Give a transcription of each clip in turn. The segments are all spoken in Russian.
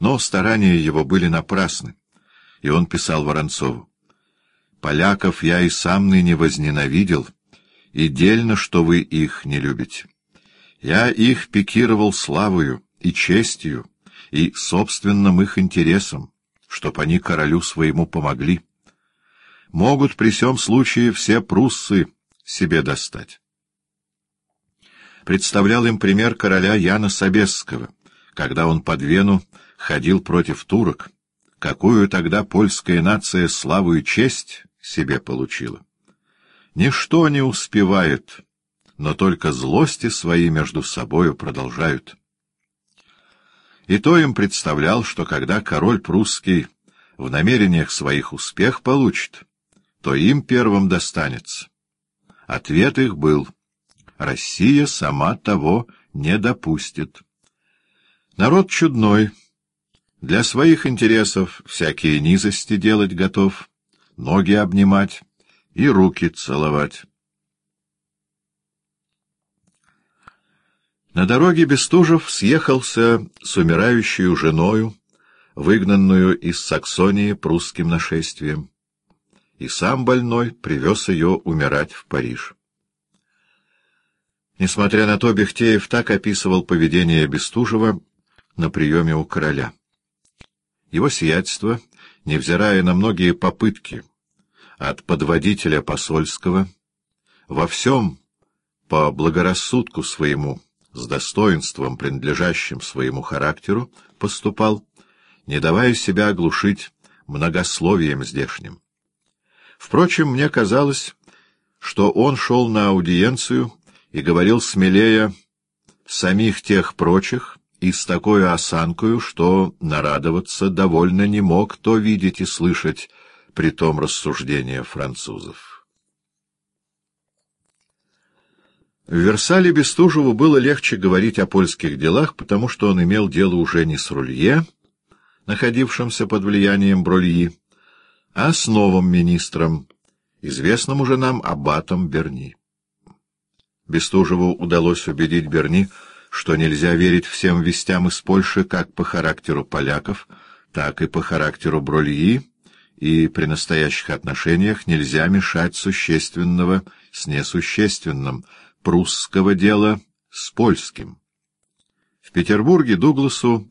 Но старания его были напрасны, и он писал Воронцову. «Поляков я и сам ныне возненавидел, и дельно, что вы их не любите. Я их пикировал славою и честью, и собственным их интересом, чтоб они королю своему помогли. Могут при всем случае все пруссы себе достать. Представлял им пример короля Яна Собесского, когда он под Вену ходил против турок, какую тогда польская нация славу и честь себе получила. Ничто не успевает, но только злости свои между собою продолжают. И то им представлял, что когда король прусский в намерениях своих успех получит, то им первым достанется. Ответ их был — Россия сама того не допустит. Народ чудной, для своих интересов всякие низости делать готов, ноги обнимать и руки целовать. На дороге Бестужев съехался с умирающей женою, выгнанную из Саксонии прусским нашествием, и сам больной привез ее умирать в Париж. Несмотря на то, Бехтеев так описывал поведение Бестужева на приеме у короля. Его сиятельство, невзирая на многие попытки от подводителя посольского, во всем по благорассудку своему с достоинством, принадлежащим своему характеру, поступал, не давая себя оглушить многословием здешним. Впрочем, мне казалось, что он шел на аудиенцию и говорил смелее самих тех прочих и с такой осанкою, что нарадоваться довольно не мог то видеть и слышать при том рассуждения французов. В Версале Бестужеву было легче говорить о польских делах, потому что он имел дело уже не с Рулье, находившимся под влиянием Брольи, а с новым министром, известным уже нам аббатом Берни. Бестужеву удалось убедить Берни, что нельзя верить всем вестям из Польши как по характеру поляков, так и по характеру Брольи, и при настоящих отношениях нельзя мешать существенного с несущественным — прусского дела с польским. В Петербурге Дугласу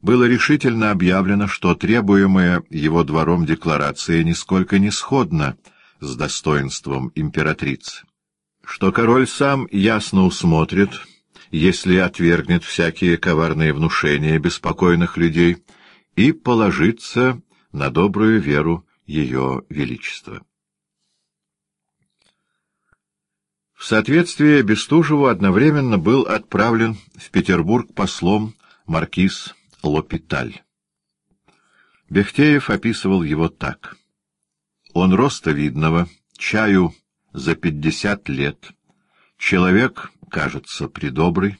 было решительно объявлено, что требуемая его двором декларация нисколько не сходна с достоинством императрицы, что король сам ясно усмотрит, если отвергнет всякие коварные внушения беспокойных людей, и положится на добрую веру ее величества. В соответствии Бестужеву одновременно был отправлен в Петербург послом маркиз Лопиталь. Бехтеев описывал его так. Он роста видного, чаю за пятьдесят лет, человек, кажется, придобрый,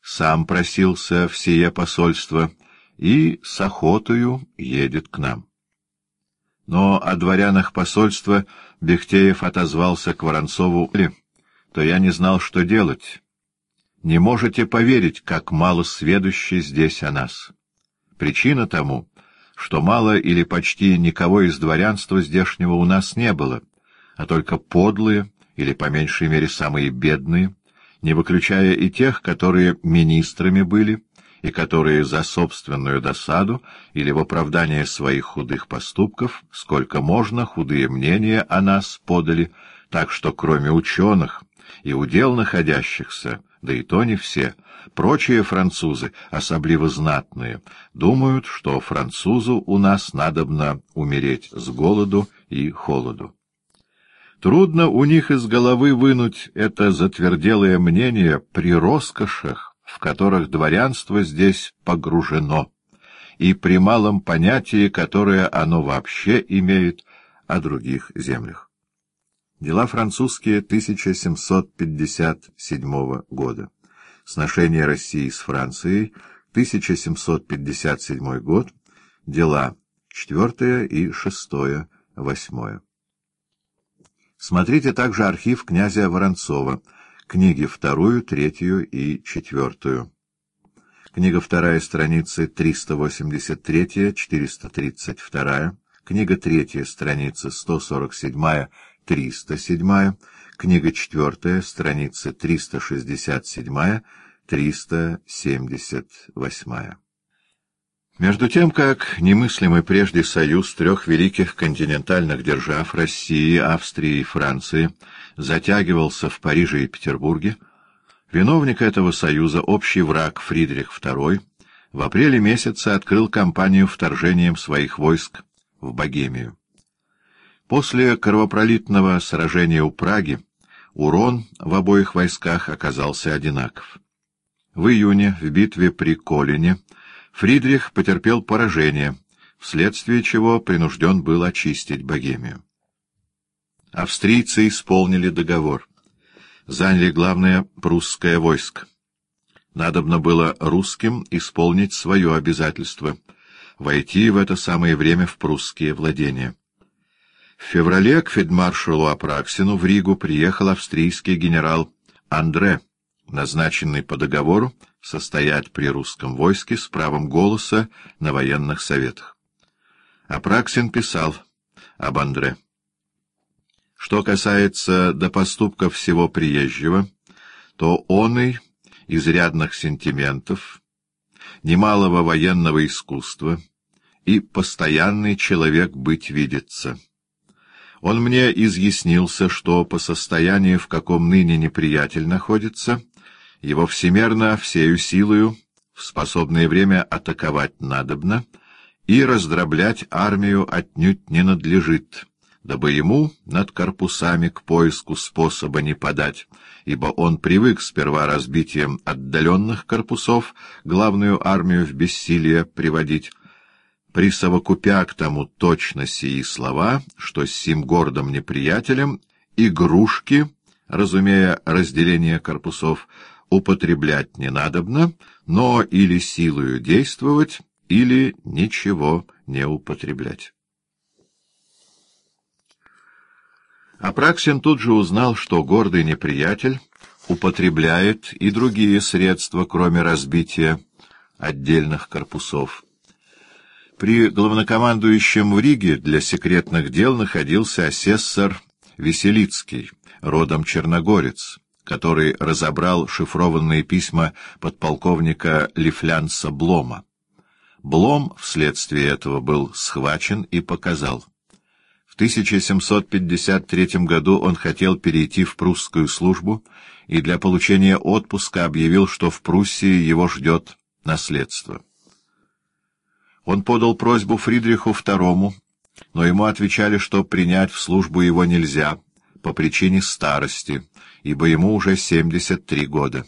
сам просился в сие посольство и с охотою едет к нам. Но о дворянах посольства Бехтеев отозвался к Воронцову то я не знал, что делать. Не можете поверить, как мало сведущи здесь о нас. Причина тому, что мало или почти никого из дворянства здешнего у нас не было, а только подлые, или, по меньшей мере, самые бедные, не выключая и тех, которые министрами были, и которые за собственную досаду или в оправдание своих худых поступков, сколько можно, худые мнения о нас подали, так что кроме ученых, и удел находящихся, да и то не все, прочие французы, особливо знатные, думают, что французу у нас надобно умереть с голоду и холоду. Трудно у них из головы вынуть это затверделое мнение при роскошах, в которых дворянство здесь погружено, и при малом понятии, которое оно вообще имеет о других землях. Дела французские 1757 года. Сношение России с Францией 1757 год. Дела 4 и 6, 8. Смотрите также архив князя Воронцова, книги 2, 3 и 4. книга вторая, страницы 383-432, книга третья, страницы 147-307, книга четвертая, страницы 367-378. Между тем, как немыслимый прежде союз трех великих континентальных держав России, Австрии и Франции затягивался в Париже и Петербурге, виновник этого союза, общий враг Фридрих II, в апреле месяце открыл кампанию вторжением своих войск в Богемию. После кровопролитного сражения у Праги урон в обоих войсках оказался одинаков. В июне в битве при Колине Фридрих потерпел поражение, вследствие чего принужден был очистить Богемию. Австрийцы исполнили договор. Заняли главное прусское войско. Надобно было русским исполнить свое обязательство — войти в это самое время в прусские владения. В феврале к фельдмаршалу Апраксину в Ригу приехал австрийский генерал Андре, назначенный по договору состоять при русском войске с правом голоса на военных советах. Апраксин писал об Андре. Что касается до поступков всего приезжего, то он и изрядных сентиментов, немалого военного искусства и постоянный человек быть видится. Он мне изъяснился, что по состоянию, в каком ныне неприятель находится, его всемерно, всею силою, в способное время атаковать надобно, и раздроблять армию отнюдь не надлежит, дабы ему над корпусами к поиску способа не подать, ибо он привык сперва разбитием отдаленных корпусов главную армию в бессилие приводить, присовокупя к тому точно сии слова, что с сим гордым неприятелем игрушки, разумея разделение корпусов, употреблять не надобно, но или силою действовать, или ничего не употреблять. Апраксин тут же узнал, что гордый неприятель употребляет и другие средства, кроме разбития отдельных корпусов. При главнокомандующем в Риге для секретных дел находился асессор Веселицкий, родом черногорец, который разобрал шифрованные письма подполковника Лифлянца Блома. Блом вследствие этого был схвачен и показал. В 1753 году он хотел перейти в прусскую службу и для получения отпуска объявил, что в Пруссии его ждет наследство. Он подал просьбу Фридриху II, но ему отвечали, что принять в службу его нельзя по причине старости, ибо ему уже 73 года.